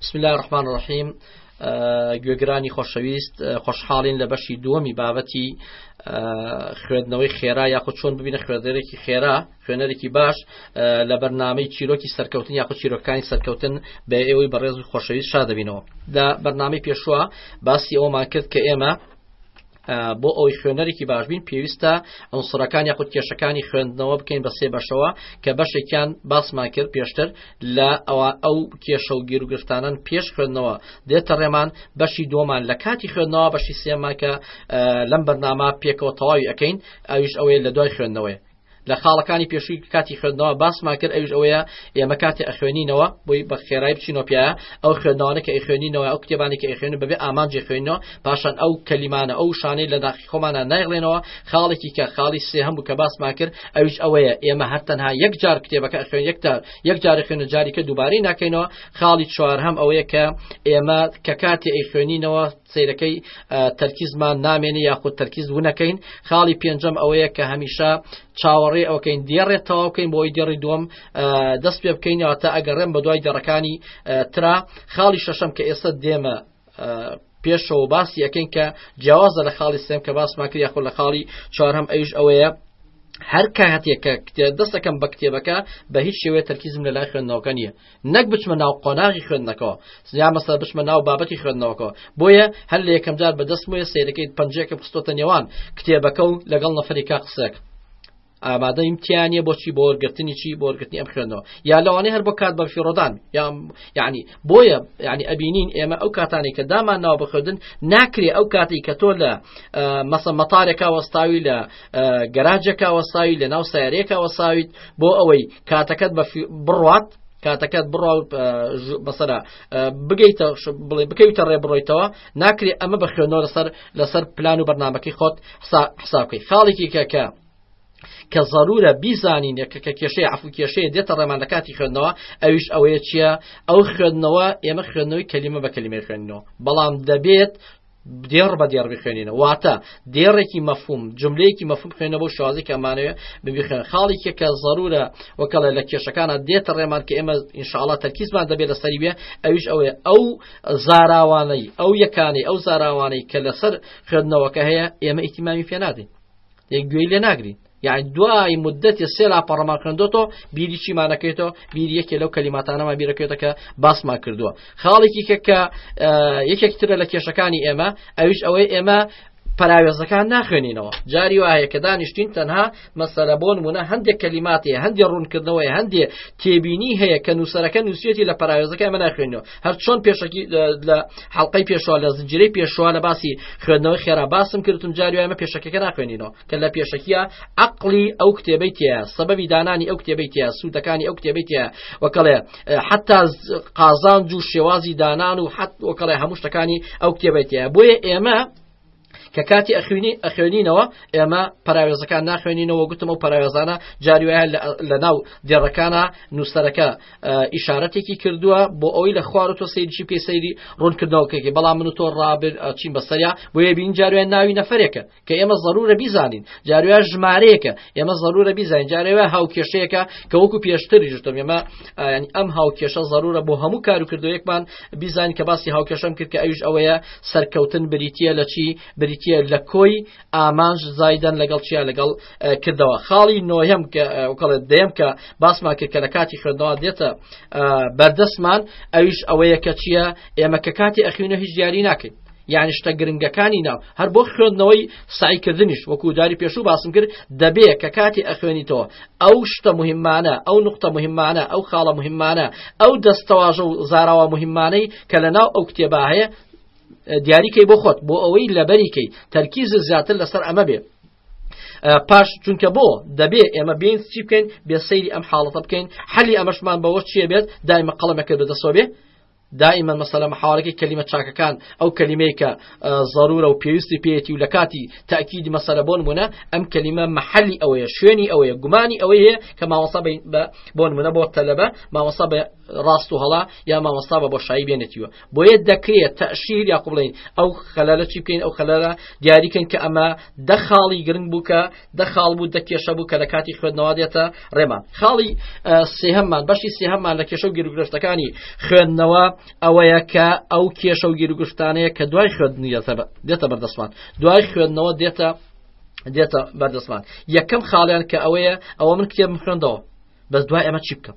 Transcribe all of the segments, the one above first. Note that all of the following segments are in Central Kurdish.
بسم الله الرحمن الرحیم گوێگرانی خۆشەویست خۆشحاڵین لە بەشی دووەمی بابەتی خوێندنەوەی خێرا یاخود چۆن ببینە خوێندێکی خێرا خوێنەرێکی باش لە بەرنمەی چیرۆکی سەرکەوتن یاخود چیرۆکانی سەرکەوتن بە ئێوەی بەڕێز و خۆشەویست شادەبینەوە لە بەرنمەی پێشوە باسی ئەومان کرد کە ئێمە بۆ ئەوەی خوێنەرێکی باش بین پێویستە ئەوسڕەکان یاخود کێشەکانی خوێندنەوە بکەین بە سێ بەشەوە کە بەشێکیان باسمان کرد پێشتر لە ئەوە ئەو کێشە و گیرروگرفتانن پێش خوێندنەوە دێتە ڕێمان بەشی دۆمان لە کاتی خوێندنەوە بەشی سێماکە لەم بەرنامە پێکەوە تەواوی ئەەکەین ئەویش ئەوەیە لە دوای خوێندنەوەی لە خاڵەکانی پێشووی کاتی خوێندنەوە باسمان کرد ئەوش ئەوەیە ئێمە کاتێ ئەخوێنینەوە بۆی بە خێرای بچینۆپیە ئەو خوێندنەوەە کە ئەخوێنینەوە ئەو کتێبانی کە ئەخوێن بەبێ ئامانجی خوێنەوە پاشان ئەو کەلیمانە ئەو شانەی لە داخی خۆمانە نایڵێنەوە خاڵێکی کە خاڵی سێ هەموو کە باسمان کرد ئەوش ئەوەیە ئێمە هەرتەنها یەک جار کتێبەکە خوێن یەکتار یەک جارە خوێنە جاریکە دووبارەی ناکەینەوە خاڵی چوار هەم ئەوەیە کە ئێمە کە کاتی ئەی خوێنینەوە سیرەکەی تەرکیزمان نامێنی یاخود تەرکیز ونەکەین خاڵی پێنجەم ئەوەیە کە هەمیشە چاوەڕێ ئەوکەین دێڕێت تەواوکەین بۆی دێڕی دوم دەست پێ بکەینەوە تا ئەگەڕێن بە دوای دێڕەکانی ترا خاڵی شەشەم کە ئێستا دێمە پێشەوە باسی یەکەین کە جیاوازە لە خاڵی سێم کە باسمان کرد یاخۆ لە خاڵی چوارهەم ئەوش ئەوەیە هەر کاتێکە دەستەکەم بە کتێبەکە بە هیچ شێوێ تەرکیزم لە لای خوێندنەوەکە نیە نەک بچمە ناو قۆناغی خوێندنەکەەوە یا مەسەر بچمە ناو بابەتی خوێندنەوەکەەوە بۆیە هەر لە یەکەم جار بەدەست وە سیرەکەیت پنجێکە بستۆتە نێوان کتێبەکە و لەگەڵ نەفریکا قسەک ئامادە ئیمتیانە بۆچی بۆ وەرگرتنی چی بۆ وەرگرتنی ئەم خوێندەوە یا لەوانەیە هەر بۆ کات بە فیڕۆدان یا یعنی بۆیە ینی ئەبینین ئێمە ئەو کاتانی کە دامان ناوە بخوێندن ناکرێ ئەو کاتی کە تۆ لە مەسە مەتارێکا وەستاوی لە گەراجێکا وەساوی لە ناو سیارەیەکە وەساویت بۆ ئەوەی کاتەکەت بڕات کاتەکەت بڕ بەسرە بگەیتە بڵێ بکەوتە ڕێ بڕۆیتەوە ناکرێ ئەمە بە خوێنەوە لەسەر لەسەر پلان و بەرنمەکەی خۆت حسابکەی خاڵێکی کەکە کە ضرورە بیزانین کە کێشەیە عفو کێشەیە دێتە ڕێمان لە کاتی خوێندنەوە ئەویش ئەوەیە چییە ئەو خوێندنەوە ئێمە خوێندنەوەی کەلیمە بە کەلیمە خوێندنەوە بەڵام دەبێت دێڕ بە دێڕ بخوێنینە واتە دێڕێکی مەفهوم جملەیەکی مەفهوم خوێنە بۆ شازی کەمانەوە ببیخێن خاڵێکە کە ضرورە وەکەڵێ لە کێشەکانە دێتە ڕێمان کە ئێمە انشاءڵە تەرکیزمان دەبێت لە سەری بێ ئەویش ئەوێ ئەو زاراوانەی ئەو یەکانی ئەو زاراوانەی کە لەسەر خوێندنەوەکە هەیە ئێمە ئیتیمامی پێنادەین یەک گوێی لێ ناگرین یعنی دوای مدەتی سێ لاپە ڕەمان خوێندۆتەوە بیری چیمانەکەێتەوە بیری یەکێ لەو کەلیماتانەمان بیرەکەێتە کە باسمان کردووە خاڵێکی کە کە یەکێک ترە لە کێشەکانی ئێمە ئەویش ئەوەی ئێمە پراوێزەکان ناخوێنینەوە جاری وایە کە دانیشتین تەنها مەسەرە بۆن وونە هەندێک کەلیماتی هەندێک ڕوونکردنەوەی هەندێ تێبینی هەیە کە نووسەرەکە نووسێتی لە پراوێزەکە ئەمە ناخوێنەوە هەر چۆن پێشکی لە حڵلقەی پێشوە لە زنجرەی پێشوە لە باسی خوێندنەوەی خێرا باسم کردتم جاری وایمە پێشەکەەکە ناخوێنینەوە کە لە پێشەکیە عقلی ئەو کتێبەی تێ سەبەبی دانانی ئەو کتێبەی تێ سوودەکانی ئەو کتێبەی تێ وەکەڵێ حتا قازان جوو شێوازی دانان و حت وەکەڵێ هەموو شتەکانی ئەو کتێبەی تێ بۆیە ئێمە کە کاتی ئەخوێنی ئەخوێنینەوە ئێمە پراوێزەکان ناخوێنینەوە گوتم و پراوێزانە جاروایە لە ناو دێڕەکانە نووسەرەکە ئیشارەتێکی کردووە بۆ ئەوی لە خوار و تۆ سەیرچی پێ سەیری ڕوونکردنەوەکەێکی بەڵام من و تۆ ڕابێت چین بەسەریا بۆ یە بین جاروێن ناوی نەفرێکە کە ئێمە ضرورە بیزانین جارویا ژمارەیەکە ئێمە ضرورە بیزانین جارەوە هاوکێشەیەەکە کە وەکو پێشتری ژتم ئێمە ئەم هاوکێشە ضرورە بۆ هەموو کاروکردوەکمان بیزانین کە باسی هاوکێشم کرد کە ئەوش ئەوەیە سەرکەوتن بریتە لە چی بریتە لە کۆی ئامانج زایدن لەگەڵ چیا لەگەڵ کردەوە خاڵی نۆیەم کە وکڵێت دەم کە باسمان کرد کە لە کاتی خوێندەوە دێتە بەردەستمان ئەوش ئەوەیە کە چییە ئێمە کە کاتی ئەخوینە هیچ دیاری ناکەین یعنی شتە گرنگەکانی ناو هەر بۆ خوێندنەوەی سعیکردنیش وەکو جاری پێشوو باسم کرد دەبێ کە کاتی ئەخوێنیتەوە ئەو شتە مهمانە ئەو نقطە مهمانە ئەو خاڵە مهمانە ئەو دەستەواژە و زاراوە مهمانەی کە لە ناو ئەو کتێبا هەیە دیاریکەی بۆ خۆت بۆ ئەوەی لەبەریکەی تەرکیز زیاتر لەسەر ئەمە بێ پاش چونکە بۆ دەبێ ئێمە بین چی بکەین بێ سەیری ئەم حاڵەتە بکەین حەلی ئەمەشمان بەوە چیە بێت دایمە قەڵەمەکە بەدەسەوە بێ دائیمەن مەسەلە مەحاوەرەکەی کەلیمە چاکەکان ئەو کەلیمەیە کە ضرورە و پێویستی پێێتی و لە کاتی تاکیدی مەسەلە بۆن بوونە ئەم کەلیمە محلی ئەوەیە شوێنی ئەوەیە گومانی ئەوەیە کە ماوەسا بە بۆن منە بۆ تەلەبە ماوەسا بە ڕاست و هەڵا یا ماوەسا بە بۆشایی بێنێتیوە بۆیە دەکرێت تەشیر یا قوڵین ئەو خەلەلە چی بکەین ئەو خەلەلە دیاریکەن کە ئەمە دەخاڵی گرنگ بوو کە دە خاڵ بوو دە کێشە بوو کە لە کاتی خوێندنەوە دێتە ڕێمان خاڵی سێهممان بەشی سێهممان لە کێشە و گیرروگرفتەکانی خوێندنەوە ئەوەیە کە ئەو کێشە و گیرروگرفتانەیە کە دوای خوێندنی دێتە بەردەستمان دوای خوێندنەوە دێتە دێتە بەردەستمان یەکەم خاڵیان کە ئەوەیە ئەوە من کتێبم خوێندەوە بەس دوای ئەمە چی بکەم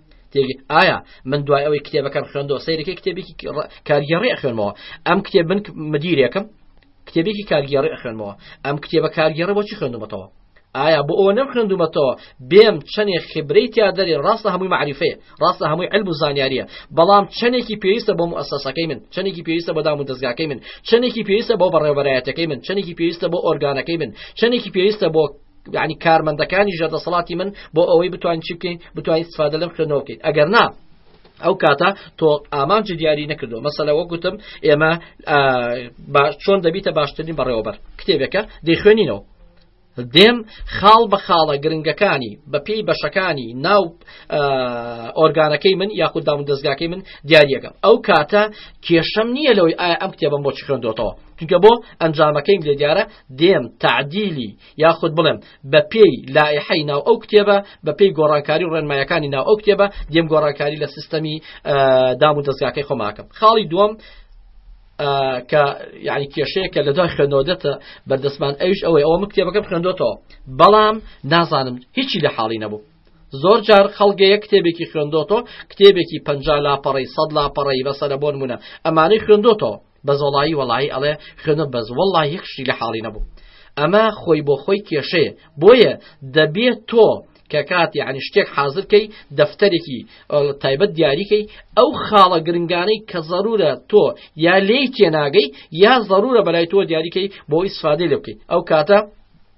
تێگەی ئایا من دوای ئەوەی کتێبەکەم خوێندۆ سەیرەکەی کتێبێکی کارگەڕێ خوێنمەوە ئەم کتێب من مدیرێکم کتێبێکی کارگەڕێ خوێنمەوە ئەم کتێبە کارگەڕە بۆچی خوێندمەتەوە ئایا بۆ ئەوە نەم خوێندومەتەوە بێم چەندێ خبرەی تیا دەرێ ڕاستە هەمووی معریفەیە ڕاستە هەمووی ئەلب و زانیاریە بەڵام چەندێکی پێویستە بۆ ئەسەسەکەی من چەندێکی پێویستە بە دام و دەستگاکەی من چەندێکی پێویستە بۆ بەڕێوەبەرایەتەکەی من چەندێکی پێویستە بۆ ئۆرگانەکەی من چەندێکی پێویستە بۆ یعنی کارمەندەکانی ژە دەسەڵاتی من بۆ ئەوەی بتوانین چی بکەین بتوانین سفادە لەم خوێنەوە بکەین ئەگەر نا ئەو کاتە تۆ ئامانج دیاری نەکردو مەسەلە وە گوتم ئێمە چۆن دەبیتە باشترین بەڕێوەبەر کتێبەکە دەیخوێنینەوە دێم خاڵ بە خاڵە گرنگەکانی بە پێی بەشەکانی ناو ئۆرگانەکەی من یاخود دام دەستگاکەی من دیارەکەم ئەو کاتە کێشەم نییە لەوەی ئایا ئەم کتێبم بۆ چ خوێندۆتەوە چونکە بۆ ئەنجامەکەیم لێ دیارە دێم تەعدیلی یاخود بڵێم بە پێی لایحەی ناو ئەو کتێبە بە پێی گۆڕانکاری و ڕێنمایەکانی ناو ئەو کتێبە دێم گۆڕانکاری لە سیستەمی دام و دەستگاکەی خۆماکەم خاڵی دووەم کە یعنی کێشەیە کە لە دوای خوێندەوەدەتە بەردەستمان ئەوش ئەوەی ئەوە من کتێبەکەم خوێندۆتەوە بەڵام نازانم هیچی لە حاڵی نەبوو زۆر جار خەڵگەیە کتێبێکی خوێندۆتۆ کتێبێکی پ لاپەڕی سە لاپەڕی بەسەرە بۆن مونە ئەمانەی خوێندۆتەوە بەزۆڵایی وەڵایی ئەڵێ خوێنە بەس وەڵڵا یەک شتی لە حاڵی نەبوو ئەمە خۆی بۆ خۆی کێشەیە بۆیە دەبێ تۆ کە کات یعنی شتێک حازرکەی دەفتەرێکی تایبەت دیاریکەی ئەو خاڵە گرنگانەی کە ضرورە تۆ یا لێی تێناگەی یا ضرورە بەلای تۆ دیاریکەی بۆ ئیسفادەی لە بکەیت ئەو کاتە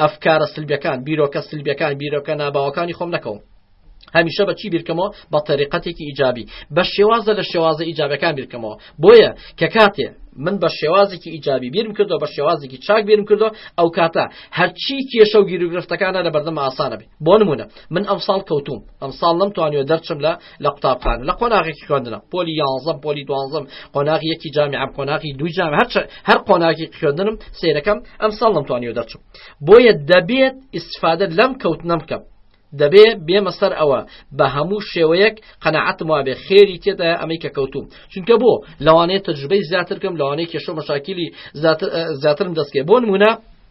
ئەفکارە سلبیەکان بیرۆکە سلبیەکان بیرۆکە ناباوەکانی خۆم نەکەوم هەمیشە بە چی بیرکەمەوە بە تەریقەتێکی ئیجابی بە شێوازە لە شێوازە ئیجابەکان بیرکەمەوە بۆیە کە کاتێ من بە شێوازێکی ئیجابی بیرم کردو بە شێوازێکی چاک بیرم کردو ئەو کاتە هەرچی کێشە و گیرروگرفتەکانە لە بەردەم ئاسانە بێ بۆ نمونە من ئەمساڵ کەوتوم ئەمساڵ نەمتوانیوە دەرچم لە لە قوتابخانە لە قۆناغێکی خوێندنە پۆلی یازەم پۆلی دوازم قۆناغی یەکی جامیعم قۆناغی دوو جام هەر هەر قۆناغی خوێندنم سیرەکەم ئەم ساڵ نەمتوانانی دەرچوو بۆیە دەبێت ئیسفادە لەم کەوت نەمکەم دەبێ بێمە سەر ئەوە بە هەموو شێوەیەک قەنەعەتم وابێ خێری تێدا ئەمەی کە کەوتوم چونکە بۆ لەوانەیە تەجربەی زیاترکەم لەوانەیە کێشە مەشاکیلی زیاترم دەستکێ بۆ نمونە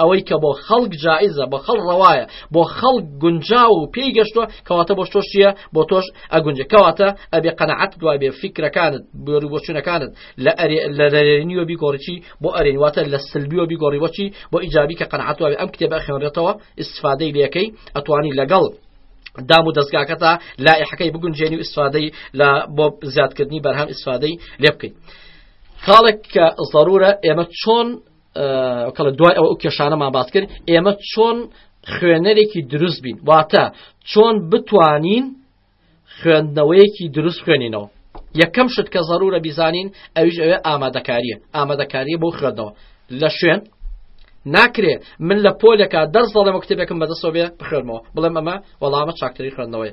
ئەوەی کە بۆ خەڵک جائزە بە خەڵ ڕەوایە بۆ خەڵک گونجاو و پێی گەشتووە کەواتە بۆ تۆش چیە بۆ تۆش ئەگونجە کەواتە ئەبێ قەنەعەت دوای بێ فیکرەکانت بێری بۆچوونەکانت لە ئەرێ لە رێنیوە بیگۆڕیی بۆ ئەرێنواتە لە سلبیوە بیگۆڕی بۆچی بۆ ئیجابی کە قەنەعاتوە ئەم کتێبە خوێنرێتەوە استفادەی لەکەی ئەتوانی لەگەڵ دام و دەستگاکەتا لائحەکەی بگونجێنی و ئیسفادەی لە بۆ زیادکردنی بەرهەم ئیسفادەی لێ بکەیت خاڵێک کە ضرورە ئێمە چۆن کەڵە دوای ئەو کێشانەمان باس کرد ئێمە چۆن خوێنەرێکی دروست بین واتە چۆن بتوانین خوێندنەوەیەکی دروست خوێنینەوە یەکەم شت کە زەرورە بیزانین ئەویش ئەوێ ئامادەکاریە ئامادەکاریە بۆ خوێندەوە لە شوێن ناکرێ من لە پۆلەکە دەرس دەڵێمە کتێبێکم بەدەسەوە بێ بخێنمەوە بڵێم ئەمە وەڵامە چاکتری خوێندنەوەی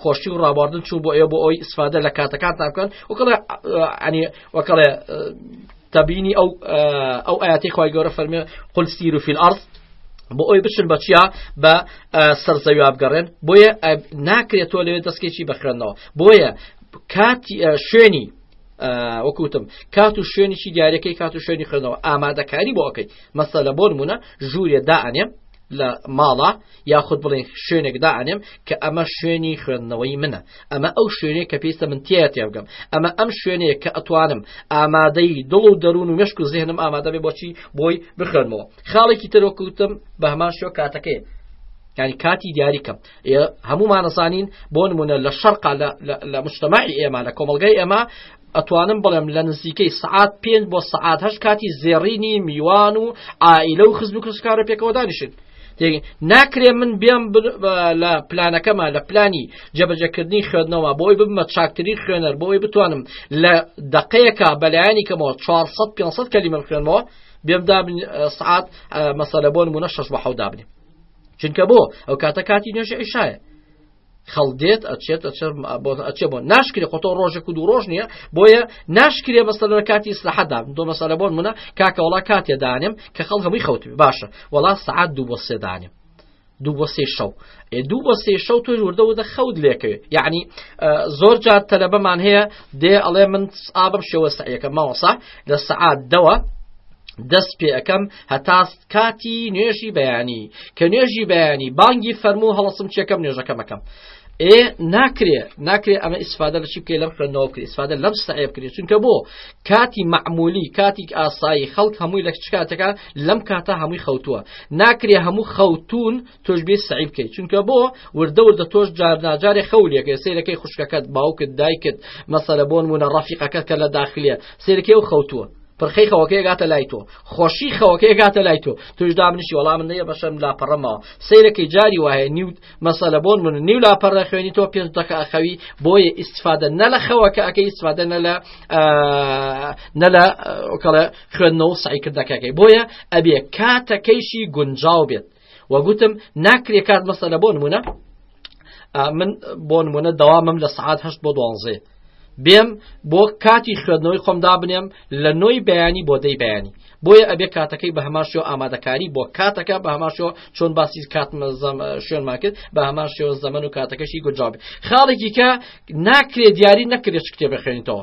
خۆشی و ڕابواردن چوو بۆ ئێ بۆ ئەوی ئیسفادە لە کاتەکانتان بکەن وکڵێ ئەنی وەکڵێ تبینی ئەو ئەو ئاتی خی گەورە فەرمی قل سیر و فیل ئەرز بۆ ئەوی بچن بە چیا بە سەرزەویا بگەڕێن بۆیە ناکرێت تۆ لەوێ دەستکێکی بخێنەوە بۆیە کاتی شوێنی وەکوتم کات و شوێنیی دیارەکەی کات و شوێنی خوێنەوە ئامادەکاری بۆ ئەەکەیت مەسەلە بۆ نمونە ژوورێ دائنێم لە ماڵە یاخود بڵێن شوێنێک دائنێم کە ئەمە شوێنی خوێندنەوەی منە ئەمە ئەو شوێنێک کە پێستە من تێ تێبگەم ئەمە ئەم شوێنەیە کە ئەتوانم ئامادەی دڵ و دەروون و مشک و زێنم ئامادە بێ بۆچی بۆی بخوێنمەوە خاڵێکی تەرۆکوتم بە هەمان شۆ کاتەکەی ینی کاتی دیاریکەم هەمومانەزانین بۆ نمونە لە شەرقا لە مشتمای ئێمە لە کۆمەلگای ئێمە ئەتوانم بڵێم لە نزیکەی سەعات پێنج بۆ سەعات هەشت کاتی زێڕینی میوان و ئائیلە و خزب و کەسکارە پێکەوە دانیشن ناکرێ من بێم لە پلانەکەمە لە پلانی جەبەجەکردنی خوێندنەوە بۆی ببمە چاکترین خوێنەر بۆی بتوانم لە دقەیەکە بەلایانی کەمەوە 400 500 کەلی من خوێنمەوە بێم دابن سعات مەسەلە بۆن بوونە شش بە حەودا بنێ چونکە بۆ ئەو کاتە کاتی نوێژ عیشایە خەڵ دێت ئەچێت ئەچەر بۆ ئەچێ بۆ ناشکرێ خۆتۆ ڕۆژێک و دوو ڕۆژ نییە بۆیە ناشکرێ مەسەر لە کاتی ئیسراحەدا دۆ مەسەلە بۆن منە کاکە وڵا کاتێ دانێم کە خەڵ هەمووی خەوتبی باشە وڵا سعات دوو بۆ سێدانێم دوو بۆ سێ شەو دوو بۆ سێ شەو توێژ وردەوردە خەوت لێکەوێت یعنی زۆر جار تەلەبەمان هەیە دێ ئەڵێ من ئابم شێوە سعیەکە ماوەسا لە سعات دەوە دەست پێ ئەەکەم هەتا کاتی نوێژی بەیانی کە نوێژی بەیانی بانگی فەرموو هەڵسم چێکەم نوێژەکەم بکەم ئێ ناکرێ ناکرێ ئەمە ئیسفادە لە چی بکەی لەم خوێندنەوە بکرێت ئیسفادە لەم سعی بکرێت چونکە بۆ کاتی معمولی کاتیک ئاسایی خەڵک هەمووی لە کاتەکە لەم کاتە هەمووی خەوتووە ناکرێ هەموو خەوتون تۆش بێ سعی بکەیت چونکە بۆ وردە وردە تۆش جارناجارێ خەولێکێ سیرەکەی خوشکەکەت باوکت دایکت مەسەرە بۆن وونە ڕافیقەکە کە لە داخلە سیرکەی و خەوتووە پرخەی خەوەکەی گاتە لای تۆ خۆشی خەوەکەی گاتە لای تۆ توش دابنیشی وەڵام من دەیە بەشەم لاپەڕەمەوە سیرەکەی جاری وایە نیو مەسەلە بۆن من نیو لاپەڕە خوێنی تۆ پێ دەکە ئەخەوی بۆیە ئیسفادە نە لە خەوەکە ئەەکە ئیسفادە نە لە نە لە کەڵە خوێندنەوە سعیکردەکەەکەی بۆیە ئەبێ کاتەکەیشی گونجاو بێت و گوتم ناکرێ کات مەسەلە بۆ نمونە من بۆ نمونە دەوامم لە سعات هەشت بۆ دوانزێ بێم بۆ کاتی خوێندنەوەی خۆم دابنێم لە نۆی بەیانی بۆ دەی بەیانی بۆیە ئەبێ کاتەکەی بە هەماشەوە ئامادەکاری بۆ کاتەکە بە هەماشەوە چۆن باسی کاتمە شوێنما کرد بە هەماشەوە زەمن و کاتەکەشی گونجاوبێ خاڵێکی کە ناکرێ دیاری نەکرێت کتێبە خوێنیتەوە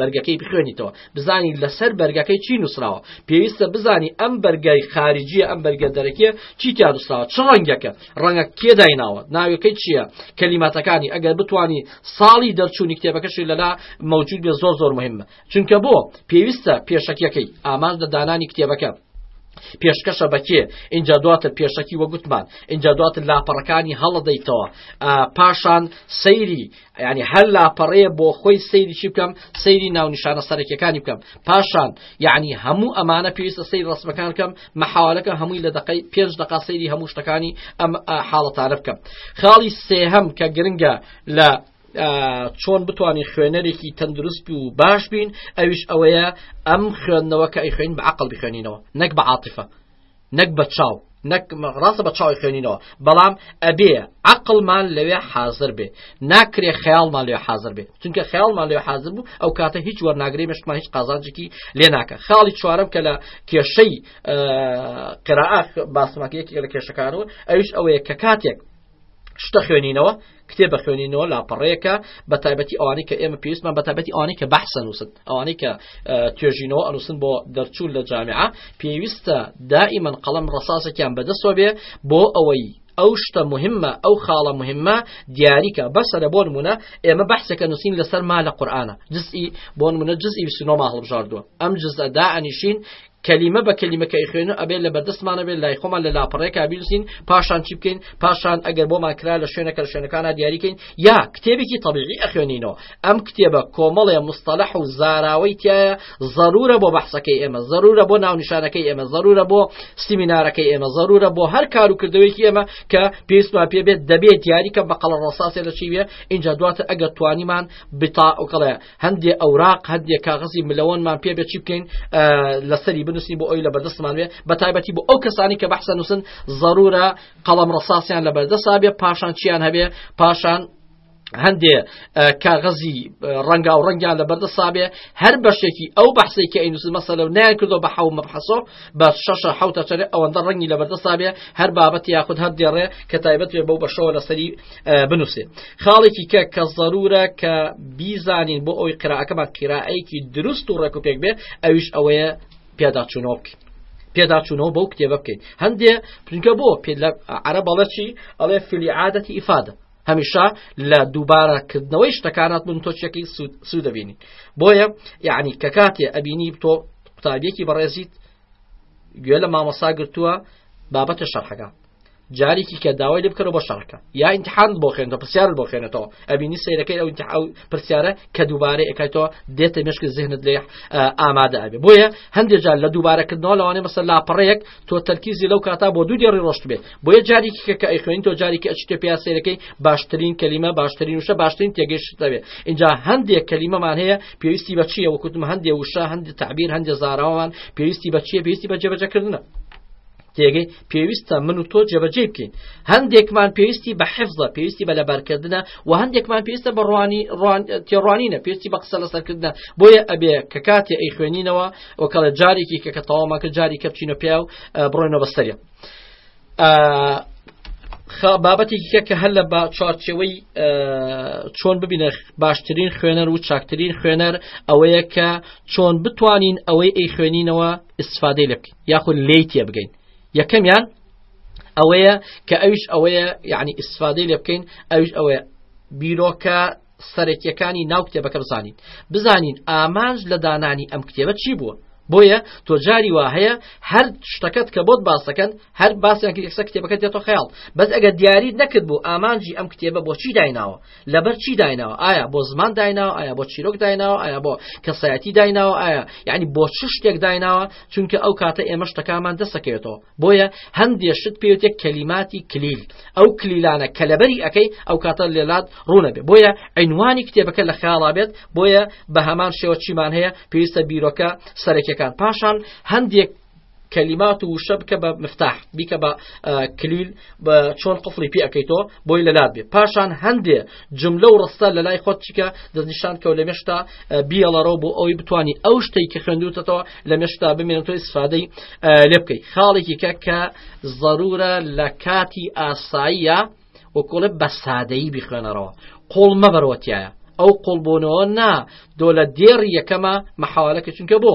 بەرگەکەی بخوێنیتەوە بزانی لەسەر بەرگەکەی چی نووسراوە پێویستە بزانی ئەم بەرگای خارجیە ئەم بەرگە دەرەکیە چی تیا نووسراوە چ ڕەنگەکە ڕەنگە کێدای ناوە ناوەکەی چییە کەلیماتەکانی ئەگەر بتانی ساڵی دەرچوونی کتێبەکەشی لەلا مەوجود بێ زۆر زۆر مهمە چونکە بۆ پێویستە پێشەکیەکەی ئاماژ لە دانانی کتێبەکە پێشکەشە بەکێ اینجا دواتر پێشەکی وەگوتمان اینجا دواتر لاپەڕەکانی هەڵدەیتەوە پاشان سەیری یعنی هەر لاپەڕەیە بۆ خۆی سەیری چی بکەم سەیری ناونیشانە سەرەکیەکانی بکەم پاشان یعنی هەموو ئەمانە پێویستە سەیر ڕسمەکان بکەم مەحاالەکە هەمووی لە دقی پێنج دقا سەیری هەموو شتەکانی ئەم حاڵەتانە بکەم خاڵی سێهەم کە گرنگە لە چۆن بتوانین خوێنەرێکی تەندروست و باش بین ئەویش ئەوەیە ئەم خوێندنەوە کە ئەیخوێن بە عقل بخوێنینەوە نەک بە عاتفە نەک بە چاو نەک ڕاستە بە چاوی خوێنینەوە بەڵام ئەبێ عقلمان لەوێ حاضر بێ ناکرێ خەیاڵمان لێ حاضر بێ چونکە خەیاڵمان لێ حاضر بوو ئەو کاتە هیچ وەرناگری مشتمان هیچ قازانجێکی لێ ناکە خاڵی چوارم کە لە کێشەی قراعاخ باسمەکە یەکی لە کێشەکانەوە ئەوش ئەوەیە کە کاتێک شتە خوێنینەوە کتێبە خوێنینەوە لاپەڕەیەەکە بە تایبەتی ئەوانی کە ئێمە پێویستمان بە تابەتی ئەوانی کە بەحسە نووسن ئەوانەی کە توێژینەوە ئەنووسن بۆ دەرچوون لە جامعە پێویستە دائیمەن قەڵم ڕساسێکیان بەدەستەوە بێ بۆ ئەوەی ئەو شتە مهمە ئەو خاڵە مهمە دیاریکە بەسەرە بۆ نمونە ئێمە بەحسەکە نووسین لەسەر ما لە قورآانە جزئی بۆ منە جزئی سنۆما هەڵبژاردووە ئەم جزدا ئەنیشین کەلیمە بە کەلیمە کە ئەیخوێنو ئەبێ لە بەردەستمانە بێت لای خۆمان لە لاپەڕێکا بینوسین پاشان چی بکەین پاشان ئەگەر بۆمان کرا لە شوێنەکە لە شوێنەکانە دیاریکەین یا کتێبێکی طبیعی ئەخوێنینەوە ئەم کتێبە کۆمەڵێ مستەلح و زاراوەی تایە ضرورە بۆ بەحسەکەی ئێمە ضرورە بۆ ناونیشانەکەی ئێمە ضرورە بۆ سیمینارەکەی ئێمە ضرورە بۆ هەر کار و کردەوەیەکی ئێمە کە پێستمان پێ بێت دەبێت دیاریکە بە قەڵە ڕساسێ لە چی بێ اینجا دواتە ئەگەر توانیمان بتا و کەڵێ هەندێ ئەوراق هەندێ کاغزی ملەوەنمان پێ بێ چی بکەین لەسەری بنووسین بۆ ئەوی لە بەردەستمان بێ بە تایبەتی بۆ ئەو کەسانی کە بەحسە نووسن ضرورە قەڵم ڕساسیان لە بەردەسا بێ پاشان چیان هەبێ پاشان هەندێ کاغەزی ڕەنگا و ڕەنگیان لە بەردە سابێ هەر بەشێکی ئەو بەحسی کە ئەینوس مەسەلە و نایان کردو بە حەو مەبحەسۆ بە شەشە حوتە چەرێ ئەوەندە ڕەنگی لە بەردە سابێ هەر بابەت یاخود هەر دێڕێ کە تایبەت بێ بەو بەشەوە لەسەری بنووسێ خاڵێکی کە کە ضرورە کە بیزانین بۆ ئەوی قراعەکەمان قیرائەیەکی دروست و ڕێکوپێک بێ ئەویش ئەوەیە پێداچوونەوە بکەین پێداچوونەوە بەو کتێبە بکەین هەندێ پنکە بۆ پێ لە عرە بەڵەچی ئەڵێ فلی عادەتی ئیفادە هەمیشە لە دووبارەکردنەوەی شتەکانات من تۆ چێکی سوودەبینین بۆیە یعنی کە کاتێ ئەبینی تۆ قوتابیەکی بەڕێزیت گوێ لە مامەسا گرتووە بابەتە شەرحەکە جارێکی کە داوای لێ بکەرەوە بە شەڕکە یا ئینتحان بۆ خێنەوە پرسیار بۆ خێنێتەوە ئەبینی سیرەکەی ئەو ئەو پرسیارە کە دووبارە ئەکایتەوە دێتە مشک زیهنت لێ ئامادە ئەبێ بۆیە هەندێک جار لە دووبارەکردنەوە لەوانێ مەسەر لاپەڕەیەک تۆ تەرکیزی لەو کاتا بۆ دوو دێڕی ڕۆشت بێت بۆیە جارێکی کە کە ئەیخوێن تۆ جارێکی ئەچتە پیا سیرەکەی باشترین کەلیمە باشترین وشە باشترین تێگەشت دەبێت اینجا هەندێک کەلیمەمان هەیە پێویستی بە چیە وەکوتم هەندێک وشە هەندێک تعبیر هەندێک زاراوان پێویستی بە چیە پێویستی بە جێبەجەکردنە تێگەی پێویستە من و تۆ جێبەجێ بکەین هەندێکمان پێویستی بە حفزە پێویستی بە لەبارکردە و هەندێکمان پێویستە بە ڕوانی تێڕوانینە پێستی بە قسە لەسەرکردە بۆیە ئەبێ کە کاتێ ئەی خوێنینەوە وەکەڵە جارێکی کە کە تەواوماکە جاری کەپچینە پیا و بڕۆینە بەسەرە. بابەتێکیکە کە هەر لە با چوارچەوەی چۆن ببینە باشترین خوێنەر و چاکترین خوێنەر ئەوەیە کە چۆن بتوانین ئەوەی ئەی خوێنینەوە استفادەی لێ بکەین یاخود لێی تێ بگەین یەکەمیان ئەوەیە کە ئەوش ئەوەیە یعنی استفادەی لێ بکەین ئەوش ئەوەیە بیرۆکە سەرەکیەکانی ناو کتێبەکە بزانین بزانین ئامانج لە دانانی ئەم کتێبە چی بووە بۆیە تۆ جاری وا هەیە هەر شتەکەت کە بۆت باسەکەن هەر باسیان کە یەکسە کتێبەکە دێتۆ خەیاڵ بەس ئەگە دیاری نەکرد بوو ئامانجی ئەم کتێبە بۆچی دایناوە لەبەر چی دایناوە ئایا بۆ زمان دایناوە ئایا بۆ چیرۆک دایناوە ئایا بۆ کەسایەتی دایناوە ئایا یعنی بۆ چ شتێک دایناوە چونکە ئەو کاتە ئێمە شتەکانمان دەسەکەوێتەوە بۆیە هەندێ شت پێوتێک کەلیماتی کلیل ئەو کلیلانە کە لەبەری ئەەکەی ئەو کاتە لێلات ڕوونە بێ بۆیە عینوانی کتێبەکە لە خیاڵا بێت بۆیە بە هەمان شێوە چیمان هەیە پێویستە بیرۆکە سەرەکیەکان پاشان هەندێک کەلیمات و وشە بکە بە مفتاح بیکە بە کلیل بە چۆن قفڵی پێ ئەەکەیتەوە بۆی لەلات بێ پاشان هەندێ جملە و ڕستە لە لای خۆت چیکە دەستنیشان کەو لە مێشتا بیڵەڕەوە بۆ ئەوی بتانی ئەو شتێک کە خوێندوتەوە لە مێشتا بمێن تۆی سفادەی لێ بکەیت خاڵێکی کە کە ضرورە لە کاتی ئاساییە وەکۆڵێ بە سادەیی بخوێنەرەوە قۆڵ مەبەرەوەتیایە ئەو قۆڵبوونەوە نا دۆ لە دێڕ یەکەمە مەحاالەکە چونکە بۆ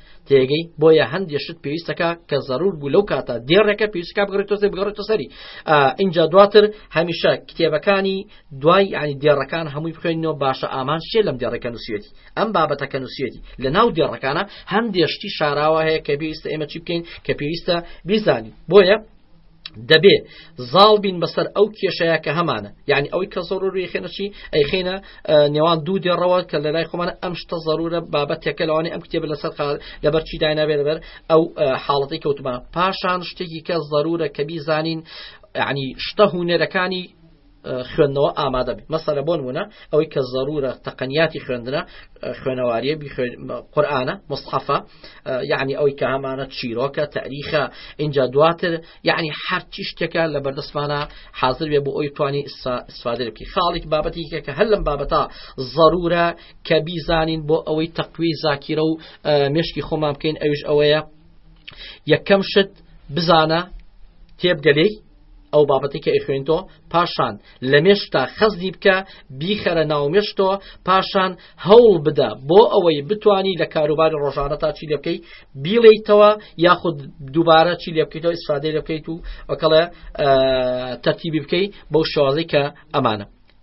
تێگەی بۆیە هەندێ شت پێویستەکە کە زەرور بوو لەو کاتە دێڕێکە پێویستکە بگەڕێتۆزی بگەڕێتە سەری اینجا دواتر هەمیشە کتێبەکانی دوای ینی دێڕەکان هەمووی بخوێنەوە باشە ئامان شێ لەم دێڕەکە نووسێتی ئەم بابەتەکە نووسێتی لە ناو دێڕەکانە هەندێشتی شاراوە هەیە کە پێویستە ئێمە چی بکەین کە پێویستە بیزانین بۆیە دەبێ زاڵ بین بەسەر ئەو کێشەیە کە هەمانە یعنی ئەوەی کە زۆر روی خێنەچی ئەی خینە نێوان دوو دێڕەوە کە لە لای خۆمانە ئەم شتە زەرورە بابەتێکە لەوانی ئەم کتێب لەسەر لەبەر چی داینابێ لەبەر ئەو حاڵەتی کەوتمان پاشان شتێکی کە زەرورە کە بیزانین عنی شتە هوونەرەکانی خوێندنەوە ئامادە بێت مەسەلە بۆن وونە ئەوەی کە زەرورە تەقەنیاتی خوێندنە خوێنەواریە قورآانە مستحفە یعنی ئەوی کە هەمانە چیرۆکە تاریخە اینجا دواتر یعنی هەرچی شتێکە لە بەردەستمانە حاضر بێ بۆ ئەوی توانی ئیسفادە بکە خاڵێک بابەتێکە کە هەر لەم بابەتا زەرورە کە بیزانین بۆ ئەوەی تەقوی زاکیرە و مشکی خۆمان بکەین ئەوش ئەوەیە یەکەم شت بزانە تێبگەلەی ئەو بابەتی کە ئەیخوێنیتۆ پاشان لە مێشتا خەزی بکە بیخەرە ناو مێشتۆ پاشان هەوڵ بدە بۆ ئەوەی بتانی لە کاروباری ڕۆژانە تا چی لێ بکەی بیڵیتەوە یاخود دووبارە چی لێ بکەیتەوە ئیسرادەی لێ بکەیت و ئەکەڵێ تەرتیبی بکەی بەو شوازەی کە ئەمانە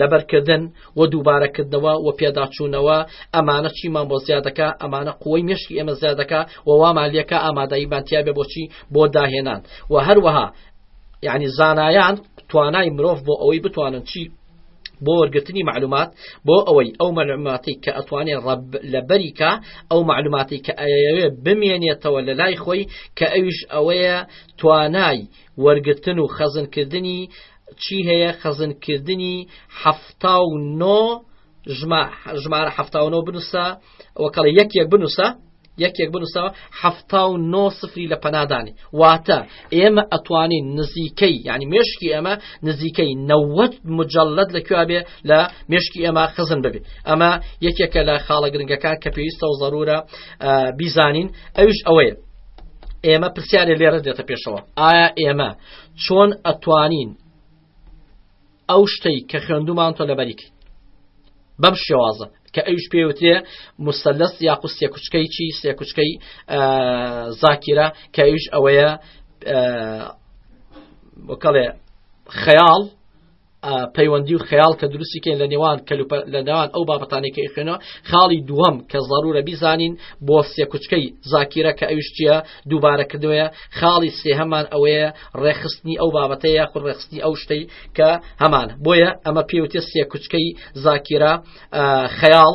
لەبەرکردن و دووبارەکردنەوە و پێداچوونەوە ئەمانە چیمان بۆ زیادەکە ئەمانە قوی مشکی ئێمە زیادەکە و وامان لەکە ئامادەی بانتیابێ بۆچی بۆ داهێنان و هەروەها یعنی زانایان توانای مرۆڤ بۆ ئەوەی بتوانن چی بۆ وەرگرتنی معلومات بۆ ئەوەی ئەو مەلوماتی کە ئەتوانێت ڕەب لە بەریکە ئەو معلوماتی کە ئەوێ بمێنێتەوە لە لای خۆی کە ئەویش ئەوەیە توانای وەرگتن و خەزنکردنی چی هەیە خەزنکردنی حەفتا و نۆ ژمارە حەفتا و نۆ بنووسە وەکەڵی یەک یەک بنووسە یەکێک بنووسەوە هەفتا و نۆ سفری لە پەنادانی واتە ئێمە ئەتوانین نزیکەی ینی مشکی ئەمە نزیکەی نەوەت مجللت لە کوێبێ لە مشکی ئێمە خزن ببێت ئەمە یەکێکە لە خاڵە گرنگەکان کە پێویستە و ضرورە بیزانین ئەوش ئەوەیە ئێمە پرسیارێ لێرە دێتە پێشەوە ئایا ئێمە چۆن ئەتوانین ئەو شتەی کە خوێندومان تۆ لەبەریکەین بەم شێوازە کە ئەوش پێوترێ مسلس یاخو سێکوچکەی چی سێکوچکەی زاکیرە کە ئەوش ئەوەیە وەکەڵێ خەیاڵ پەیوەندی و خەیاڵ کە دروستی کەین لە نێوان لە نێوان ئەو بابەتانی کە ئیخێنەوە خاڵی دووەم کە زەرورە بیزانین بۆ سێکوچکەی زاکیرە کە ئەوشتیە دووبارە کردوەیە خاڵی سێهەمان ئەوەیە ڕێخستنی ئەو بابەتە یاخود ڕێخستنی ئەو شتەی کە هەمان بۆیە ئەمە پێوتێ سێکوچکەی زاکیرە خەیاڵ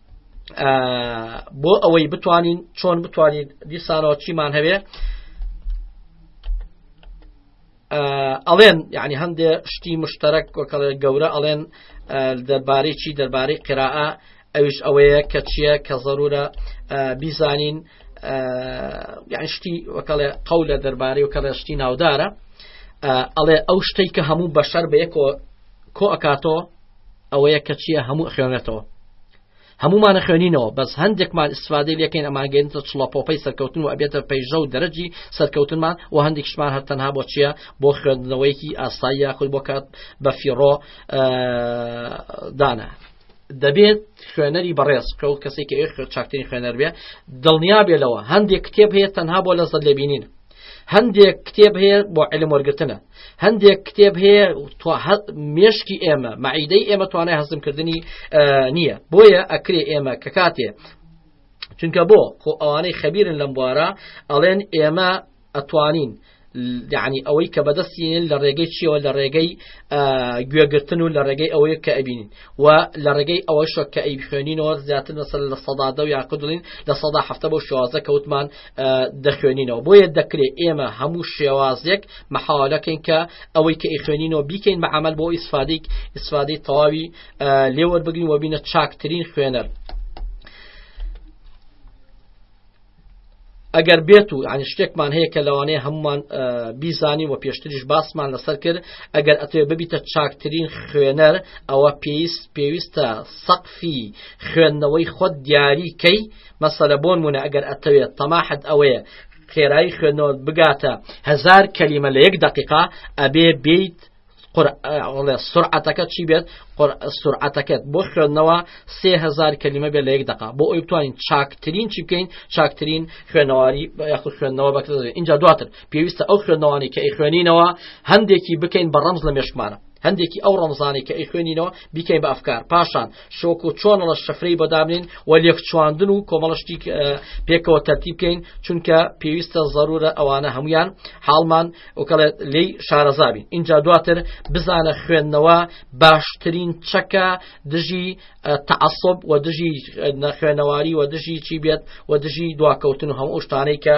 بۆ ئەوەی بتوانین چۆن بتوانین دیسانەوە چیمان هەوێ ئەڵێن یعنی هەندێ شتی مشتەرەک کۆکەڵێ گەورە ئەڵێن دەربارەی چی دەربارەی قراء ئەوش ئەوەیە کە چییە کە ضرورە بیزانین یان شتی وەکەڵێ قەو لە دەربارەی و کەڵێ شتی ناودارە ئەڵێ ئەو شتێک کە هەموو بەشەر بە یەکۆ کۆ ئەکاتۆ ئەوەیە کە چییە هەموو خوێنێتەوە هەمومانە خوێنینەوە بەس هەندێکمان استفادەی لەکەین ئەمانگەێنتە چڵەپۆپەی سەرکەوتن و ئەبێتە پەیژە و دەرەجی سەرکەوتنمان و هەندێکشمان هەر تەنها بۆ چییە بۆ خوێندنەوەیەکی ئاسایی یاخود بۆ کات بە فیڕۆ دانە. دەبێت خوێنەری بەڕێز کە و کەسێکی ئێخ چاکترین خوێنەر بێ دڵنیا بێ لەوە هەندێک کتێب هەیە تەنها بۆ لە زەلێبینین هەندێک کتێب هەیە بۆ علم وەرگتنە هەندێک کتێب هەیە مێشکی ئێمە مەعیدەی ئێمە توانای هەزمکردنی نییە بۆیە ئەکرێ ئێمە کە کاتێ چونکە بۆ خۆ ئەوانەی خەبیرن لەم بوارە ئەڵێن ئێمە ئەتوانین یعنی ئەوەی کە بەدەستین لە ڕێگەی چیەوە لە ڕێگەی گوێگرتن و لە ڕێگەی ئەوەیە کە ئەبینین و لە ڕێگەی ئەوەشە کە ئەی خوێنینەوە زیاتر لەسەر لە سەدادە و یاقدڵین لە سەدا هەفتە بۆ شوازە کەوتمان دەخوێنینەوە بۆیە دەکرێت ئێمە هەموو شێوازێک مەحاالەکەین کە ئەوەی کە ئیخوێنینەوە بیکەین بە عمل بۆ ئیسفادیک ئیسفادی تەواوی لێوەربگرین وبینە چاکترین خوێنەر ئەگەر بێت و ینی شتێکمان هەیە کە لەوانەیە هەمومان بیزانی و پێشتریش باسمان لەسەر کرد ئەگەر ئەتێ ببیتە چاکترین خوێنەر ئەوە پێویست پێویستە سەقفی خوێندنەوەی خۆت دیاریکەی مەسەلە بۆنمونە ئەگەر ئەتەوێت تەماحت ئەوەیە خێرایی خوێندنەوە بگاتە هزار کەلیمە لە یەک دقیقا ئەبێ بیت سرعەتەکە چی بێت سرعەتەکەت بۆ خوێندنەوە سهزار کەلیمە بێت لە یەک دقا بۆ ئەوی بتوانین چاکترین چی بکەین چاکترین خوێنەواری یاخ خوێندنەوە بەکە اینجا دواتر پێویستە ئەو خوێندنەوانی کە ئەی خوێنینەوە هەندێکی بکەین بە ڕەمز لە مێشکمانە هەندێکی ئەو ڕەمزانانی کە ئەی خوێنینەوە بیکەین بە ئەفکار پاشان شۆک و چۆنڵە شەفرەی بۆ دابنین و لێکچواندن و کۆمەڵشتی پێکەوە تەرتیبکەین چونکە پێویستە ضرورە ئەوانە هەمویان حاڵمان وکەڵێت لی شارەزابین اینجا دواتر بزانە خوێندنەوە باشترین چەکە دژی تعصب و دژی نەخوێنەواری و دژی چی بێت و دژی دواکەوتن و هەموو شتانەی کە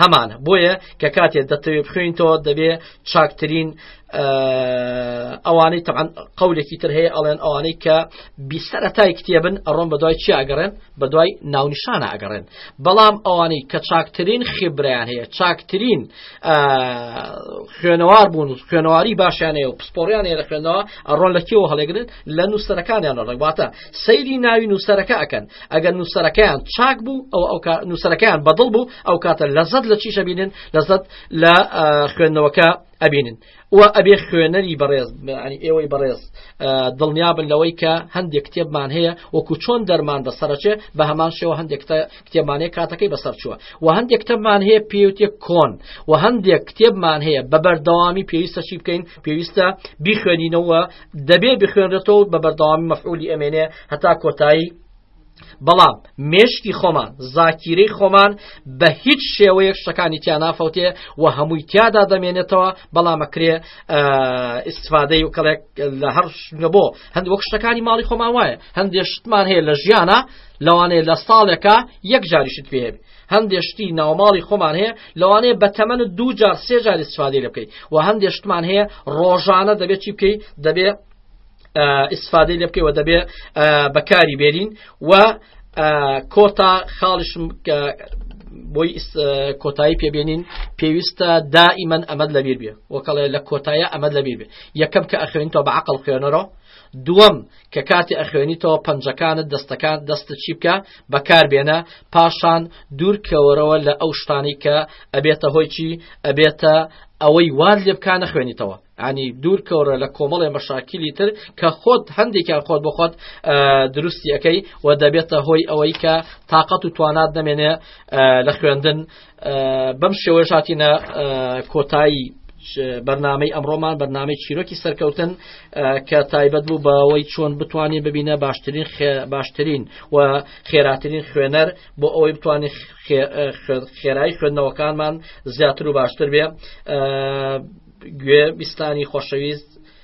هەمانە بۆیە کە کاتێ دەتەوێ بخوێنیتەوە دەبێ چاکترین ئەوانەی تەعاان قولێکی تر هەیە ئەڵێن ئەوانەی کە بیسەرەتای کتێبن ئەڕۆن بە دوای چی ئەگەڕێن بە دوای ناونیشانە ئەگەڕێن بەڵام ئەوانەی کە چاکترین خبریان هەیە چاکترین خوێنەوار بوون و خوێنەواری باشیانەیە و پسپۆریان هەیە لە خوێندەوە ئەڕۆن لە کێەوە هەڵێگرن لە نووسەرەکانیان ڕێکباتە سەیری ناوی نووسەرەکە ئەکەن ئەگەر نووسەرەکەیان چاک بوو ئەو نووسەرەکەیان بەدڵ بوو ئەو کاتە لەزت لە چیشە بینن لەزت لە خوێندنەوەکە ئەبینن و ئەبێ خوێنەری بەڕێز ئێوەی بەڕێز دڵنیابن لەوەی کە هەندێک کتێبمان هەیە وەکو چۆن دەرمان بەسەرچێ بە هەمان شێوە هەندێک کتێبمانەیە کاتەکەی بەسەر چووە و هەندێک کتەبمان هەیە پێوتێک کۆن و هەندێک کتێبمان هەیە بە بەردەوامی پێویستە چی بکەین پێویستە بیخوێنینەوە دەبێ بخوێنرێتەوە بە بەردەوامی مەفعولی ئەمێنێ هەتا کۆتایی بەڵام مێشکی خۆمان زاکیرەی خۆمان بە هیچ شێوەیەک شتەکانی تیا نافەوتێ و هەمووی تیادا دەمێنێتەوە بەڵامەکرێ ئیسفادەی و کەڵێک لە هەر بۆ هەند وەک شتەکانی ماڵی خۆمان وایە هەندێک شتمان هەیە لە ژیانە لەوانەیە لە ساڵێکە یەک جاریشت پێ هەندێ شتی ناوماڵی خۆمان هەیە لەوانەیە بە تەمەن دوو جار سێ جار استفادی لە بکەیت و هەندێ شتمان هەیە ڕۆژانە دەبێت چی بکەیت دەبێت ئیسفادەی لێ بکەوە دەبێ بەکاری بێرین و کۆتا خاڵش بۆی کۆتایی پێبێنین پێویستە دائیمەن ئەمەد لەبیر بێ وەکەڵێ لە کۆتایە ئەمەد لەبیر بێ یەکەم کە ئەخوێنیتەوە بە عقل خوێنەرەوە دووەم، کە کاتێ ئەخوێنیتەوە پەنجەکانت دەستەکانت دەستت چی بکە بەکار بێنە پاشان دوور کەوەرەوە لە ئەو شتانەی کە ئەبێتە هۆی چی ئەبێتە ئەوەی واد لێ بکە نەخوێنیتەوە ئەنی دوور کەورە لە کۆمەڵێ مەشاکیلی تر کە خۆت هەندێکیان خۆت بخۆت دروستیەکەی و دەبێتە هۆی ئەوەی کە تااقەت و توانات نەمێنێ لە خوێندن بەم شێوەش هاتینە کۆتایی بەرنمەی ئەمڕۆمان بەرنمەی چیرۆکی سەرکەوتن کە تایبەت بوو بەوەی چۆن بتوانین ببینە باشترین باشترین و خێراترین خوێنەر بۆ ئەوەی بتوانین خێرایی خوێندنەوەکانمان زیاتر و باشتر بێ گوێ بیستانی خۆشەویست